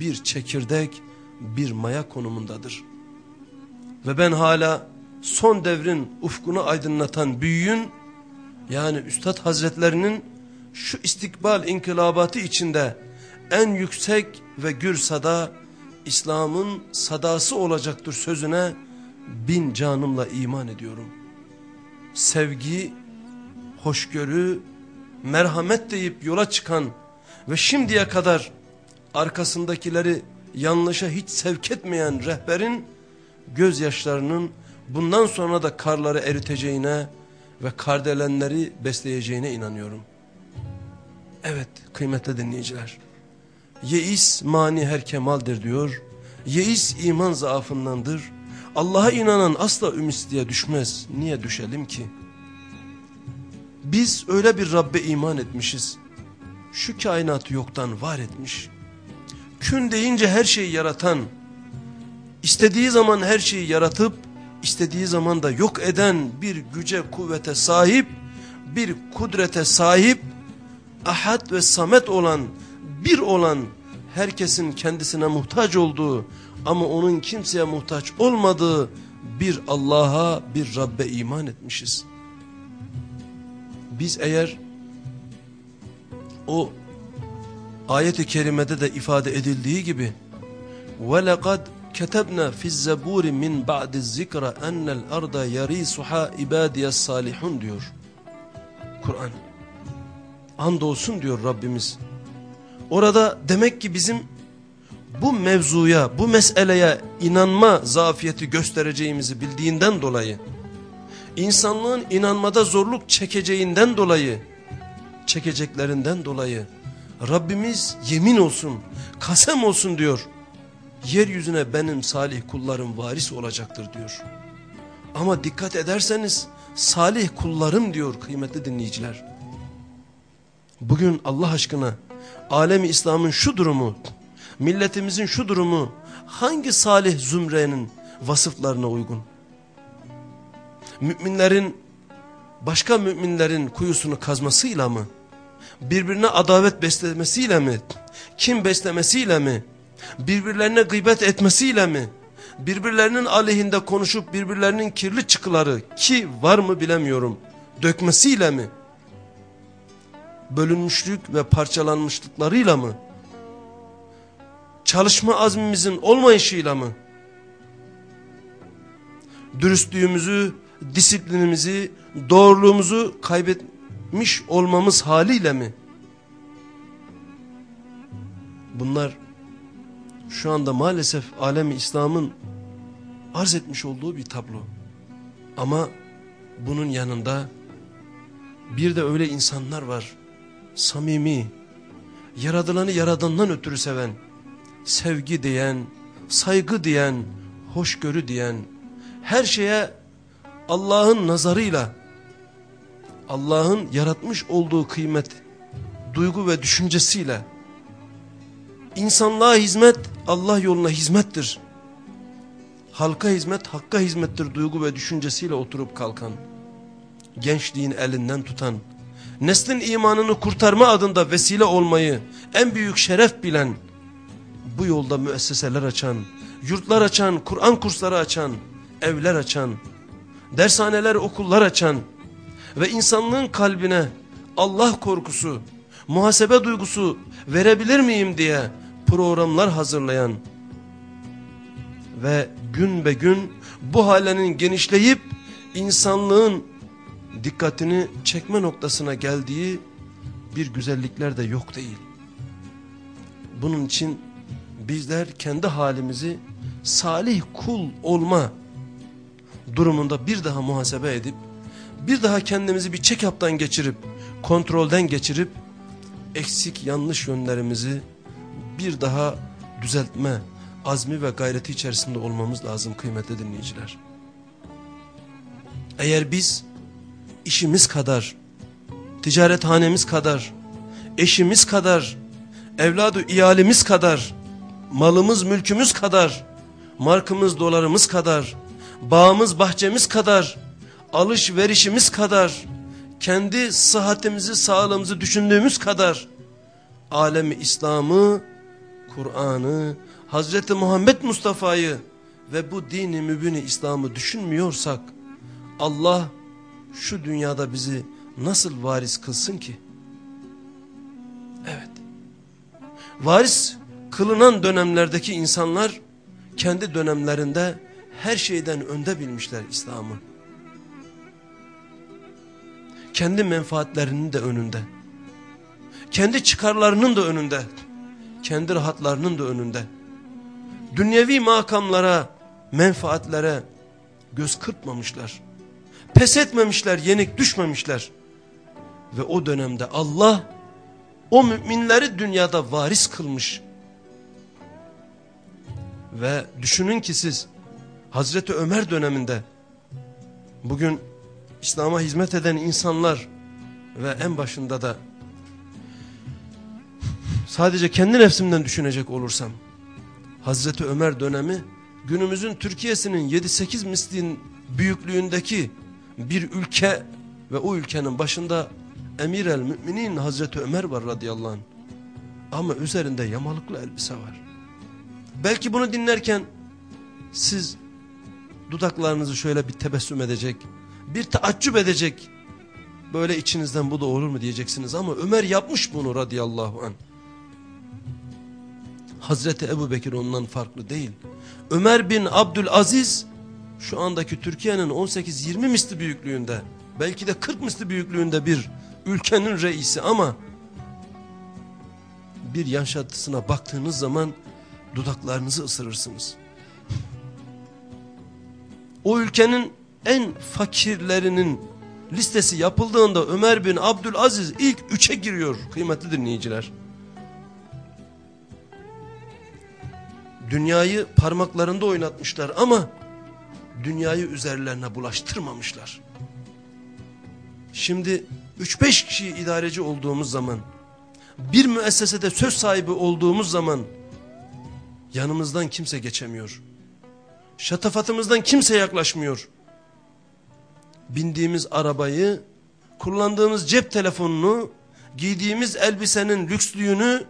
bir çekirdek, bir maya konumundadır. Ve ben hala son devrin ufkunu aydınlatan büyüğün yani Üstad Hazretlerinin şu istikbal inkılabatı içinde en yüksek ve gür sada İslam'ın sadası olacaktır sözüne bin canımla iman ediyorum. Sevgi, hoşgörü, merhamet deyip yola çıkan ve şimdiye kadar arkasındakileri yanlışa hiç sevk etmeyen rehberin gözyaşlarının bundan sonra da karları eriteceğine ve kardelenleri besleyeceğine inanıyorum. Evet kıymetli dinleyiciler. Yeis mani her kemaldir diyor. Yeis iman zaafındandır. Allah'a inanan asla ümitsizliğe düşmez. Niye düşelim ki? Biz öyle bir Rabbe iman etmişiz. Şu kainatı yoktan var etmiş. Kün deyince her şeyi yaratan, istediği zaman her şeyi yaratıp, istediği zaman da yok eden bir güce kuvvete sahip, bir kudrete sahip, ahad ve samet olan, bir olan, herkesin kendisine muhtaç olduğu ama onun kimseye muhtaç olmadığı bir Allah'a, bir Rabbe iman etmişiz Biz eğer o ayet-i kerimede de ifade edildiği gibi وَلَقَدْ كَتَبْنَا فِي الزَّبُورِ مِنْ بَعْدِ الذِّكْرَ اَنَّ الْاَرْضَ يَرِيسُحَا اِبَادِيَ الصَّالِحُونَ diyor. Kur'an. Andolsun diyor Rabbimiz. Orada demek ki bizim bu mevzuya, bu meseleye inanma zafiyeti göstereceğimizi bildiğinden dolayı, insanlığın inanmada zorluk çekeceğinden dolayı, çekeceklerinden dolayı, Rabbimiz yemin olsun, kasem olsun diyor. Yeryüzüne benim salih kullarım varis olacaktır diyor. Ama dikkat ederseniz salih kullarım diyor kıymetli dinleyiciler. Bugün Allah aşkına alemi İslam'ın şu durumu, milletimizin şu durumu hangi salih zümrenin vasıflarına uygun? Müminlerin başka müminlerin kuyusunu kazmasıyla mı? Birbirine adavet beslemesiyle mi? Kim beslemesiyle mi? Birbirlerine gıybet etmesiyle mi? Birbirlerinin aleyhinde konuşup birbirlerinin kirli çıkıları ki var mı bilemiyorum dökmesiyle mi? Bölünmüşlük ve parçalanmışlıklarıyla mı? Çalışma azmimizin olmayışıyla mı? Dürüstlüğümüzü, disiplinimizi, doğruluğumuzu kaybetmiş olmamız haliyle mi? Bunlar şu anda maalesef alemi İslam'ın arz etmiş olduğu bir tablo. Ama bunun yanında bir de öyle insanlar var. Samimi, yaradılanı yaradandan ötürü seven, sevgi diyen, saygı diyen, hoşgörü diyen, her şeye Allah'ın nazarıyla, Allah'ın yaratmış olduğu kıymet, duygu ve düşüncesiyle, insanlığa hizmet Allah yoluna hizmettir. Halka hizmet, hakka hizmettir duygu ve düşüncesiyle oturup kalkan, gençliğin elinden tutan, neslin imanını kurtarma adında vesile olmayı en büyük şeref bilen, bu yolda müesseseler açan, yurtlar açan, Kur'an kursları açan, evler açan, dershaneler, okullar açan ve insanlığın kalbine Allah korkusu, muhasebe duygusu verebilir miyim diye programlar hazırlayan ve gün be gün bu halenin genişleyip insanlığın dikkatini çekme noktasına geldiği bir güzellikler de yok değil. Bunun için bizler kendi halimizi salih kul olma durumunda bir daha muhasebe edip bir daha kendimizi bir check-up'tan geçirip kontrolden geçirip eksik yanlış yönlerimizi bir daha düzeltme azmi ve gayreti içerisinde olmamız lazım kıymetli dinleyiciler. Eğer biz işimiz kadar, ticarethanemiz kadar, eşimiz kadar, evladı iyalimiz kadar, malımız mülkümüz kadar, markımız dolarımız kadar, bağımız bahçemiz kadar, alışverişimiz kadar, kendi sıhhatimizi sağlığımızı düşündüğümüz kadar, alemi İslam'ı, Kur'an'ı, Hazreti Muhammed Mustafa'yı ve bu dini mübini İslam'ı düşünmüyorsak, Allah şu dünyada bizi nasıl varis kılsın ki? Evet. Varis kılınan dönemlerdeki insanlar kendi dönemlerinde her şeyden önde bilmişler İslam'ı. Kendi menfaatlerinin de önünde. Kendi çıkarlarının da önünde. Kendi rahatlarının da önünde. Dünyevi makamlara, menfaatlere göz kırpmamışlar pes etmemişler, yenik düşmemişler. Ve o dönemde Allah o müminleri dünyada varis kılmış. Ve düşünün ki siz Hazreti Ömer döneminde bugün İslam'a hizmet eden insanlar ve en başında da sadece kendi nefsimden düşünecek olursam Hazreti Ömer dönemi günümüzün Türkiye'sinin 7-8 mislin büyüklüğündeki bir ülke ve o ülkenin başında emir el müminin Hazreti Ömer var radıyallahu anh. Ama üzerinde yamalıklı elbise var. Belki bunu dinlerken siz dudaklarınızı şöyle bir tebessüm edecek, bir taaccüp edecek. Böyle içinizden bu da olur mu diyeceksiniz ama Ömer yapmış bunu radıyallahu anh. Hazreti Ebu Bekir ondan farklı değil. Ömer bin Abdülaziz şu andaki Türkiye'nin 18-20 misli büyüklüğünde belki de 40 misli büyüklüğünde bir ülkenin reisi ama bir yaşantısına baktığınız zaman dudaklarınızı ısırırsınız. O ülkenin en fakirlerinin listesi yapıldığında Ömer bin Abdülaziz ilk üçe giriyor kıymetli dinleyiciler. Dünyayı parmaklarında oynatmışlar ama dünyayı üzerlerine bulaştırmamışlar. Şimdi 3-5 kişi idareci olduğumuz zaman, bir müessesede söz sahibi olduğumuz zaman yanımızdan kimse geçemiyor. Şatafatımızdan kimse yaklaşmıyor. Bindiğimiz arabayı, kullandığımız cep telefonunu, giydiğimiz elbisenin lükslüğünü,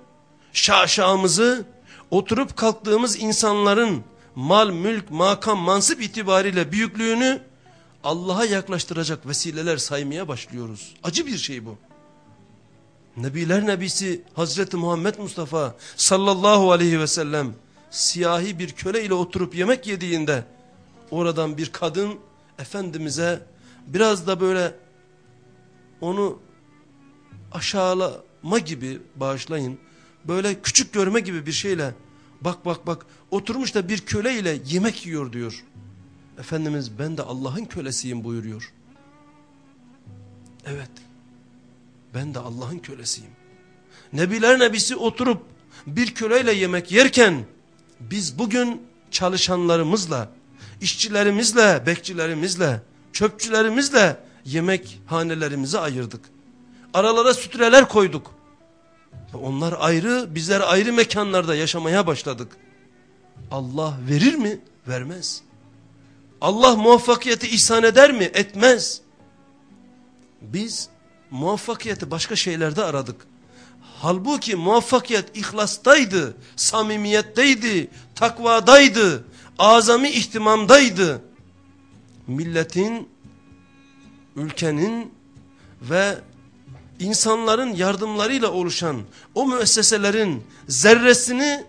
şaşağımızı, oturup kalktığımız insanların mal, mülk, makam, mansıp itibariyle büyüklüğünü Allah'a yaklaştıracak vesileler saymaya başlıyoruz. Acı bir şey bu. Nebiler Nebisi Hazreti Muhammed Mustafa sallallahu aleyhi ve sellem siyahi bir köle ile oturup yemek yediğinde oradan bir kadın Efendimiz'e biraz da böyle onu aşağılama gibi bağışlayın böyle küçük görme gibi bir şeyle Bak bak bak oturmuş da bir köle ile yemek yiyor diyor. Efendimiz ben de Allah'ın kölesiyim buyuruyor. Evet ben de Allah'ın kölesiyim. Nebiler nebisi oturup bir köleyle yemek yerken biz bugün çalışanlarımızla, işçilerimizle, bekçilerimizle, çöpçülerimizle yemek hanelerimizi ayırdık. Aralara sütreler koyduk. Onlar ayrı, bizler ayrı mekanlarda yaşamaya başladık. Allah verir mi? Vermez. Allah muvaffakiyeti ihsan eder mi? Etmez. Biz muvaffakiyeti başka şeylerde aradık. Halbuki muvaffakiyet ihlastaydı, samimiyetteydi, takvadaydı, azami ihtimamdaydı. Milletin, ülkenin ve insanların yardımlarıyla oluşan o müesseselerin zerresini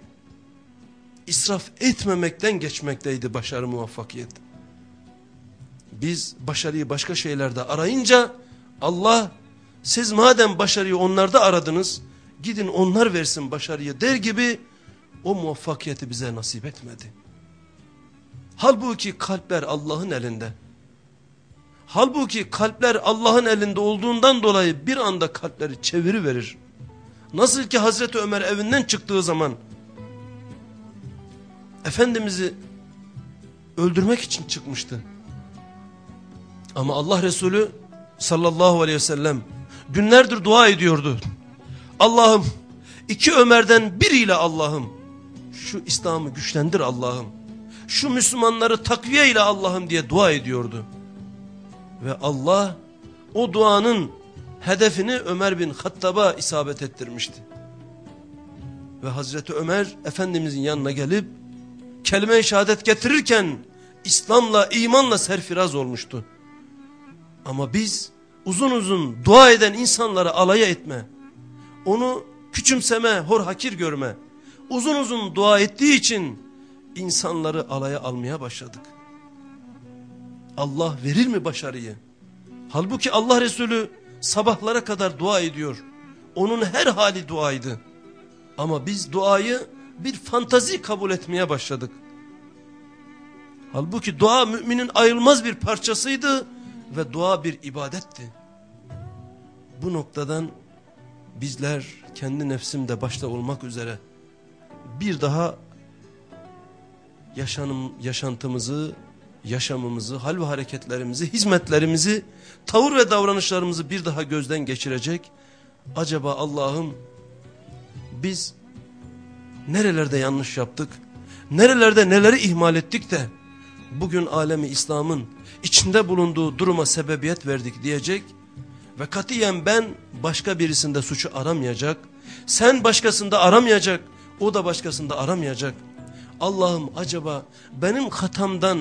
israf etmemekten geçmekteydi başarı muvaffakiyet. Biz başarıyı başka şeylerde arayınca Allah siz madem başarıyı onlarda aradınız gidin onlar versin başarıyı der gibi o muvaffakiyeti bize nasip etmedi. Halbuki kalpler Allah'ın elinde. Halbuki kalpler Allah'ın elinde olduğundan dolayı bir anda kalpleri çeviri verir. Nasıl ki Hazreti Ömer evinden çıktığı zaman Efendimiz'i öldürmek için çıkmıştı. Ama Allah Resulü sallallahu aleyhi ve sellem günlerdir dua ediyordu. Allah'ım iki Ömer'den biriyle Allah'ım şu İslam'ı güçlendir Allah'ım. Şu Müslümanları takviye ile Allah'ım diye dua ediyordu. Ve Allah o duanın hedefini Ömer bin Hattab'a isabet ettirmişti. Ve Hazreti Ömer Efendimizin yanına gelip kelime-i şehadet getirirken İslam'la imanla serfiraz olmuştu. Ama biz uzun uzun dua eden insanları alaya etme, onu küçümseme, hor hakir görme, uzun uzun dua ettiği için insanları alaya almaya başladık. Allah verir mi başarıyı? Halbuki Allah Resulü sabahlara kadar dua ediyor. Onun her hali duaydı. Ama biz duayı bir fantazi kabul etmeye başladık. Halbuki dua müminin ayrılmaz bir parçasıydı ve dua bir ibadetti. Bu noktadan bizler kendi nefsimde başta olmak üzere bir daha yaşanım, yaşantımızı, yaşamımızı, hal ve hareketlerimizi, hizmetlerimizi, tavır ve davranışlarımızı bir daha gözden geçirecek. Acaba Allah'ım biz nerelerde yanlış yaptık, nerelerde neleri ihmal ettik de bugün alemi İslam'ın içinde bulunduğu duruma sebebiyet verdik diyecek ve katiyen ben başka birisinde suçu aramayacak, sen başkasında aramayacak, o da başkasında aramayacak. Allah'ım acaba benim hatamdan,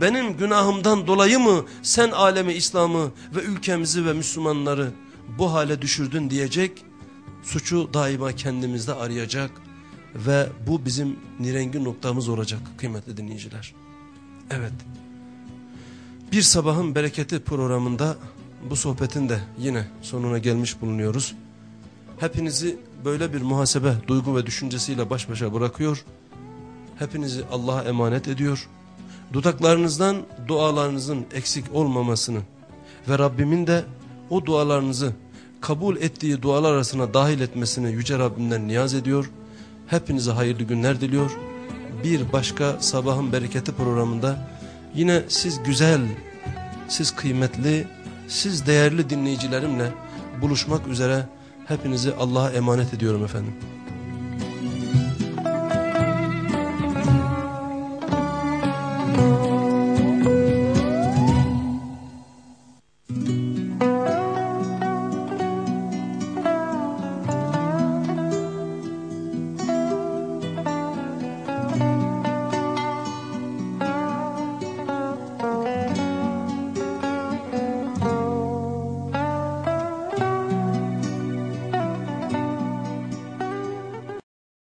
benim günahımdan dolayı mı sen alemi İslam'ı ve ülkemizi ve Müslümanları bu hale düşürdün diyecek, suçu daima kendimizde arayacak ve bu bizim nirengi noktamız olacak kıymetli dinleyiciler. Evet. Bir sabahın bereketi programında bu sohbetin de yine sonuna gelmiş bulunuyoruz. Hepinizi böyle bir muhasebe duygu ve düşüncesiyle baş başa bırakıyor. Hepinizi Allah'a emanet ediyor. Dudaklarınızdan dualarınızın eksik olmamasını ve Rabbimin de o dualarınızı kabul ettiği dualar arasına dahil etmesini Yüce Rabbimden niyaz ediyor. Hepinize hayırlı günler diliyor. Bir başka sabahın bereketi programında yine siz güzel, siz kıymetli, siz değerli dinleyicilerimle buluşmak üzere hepinizi Allah'a emanet ediyorum efendim.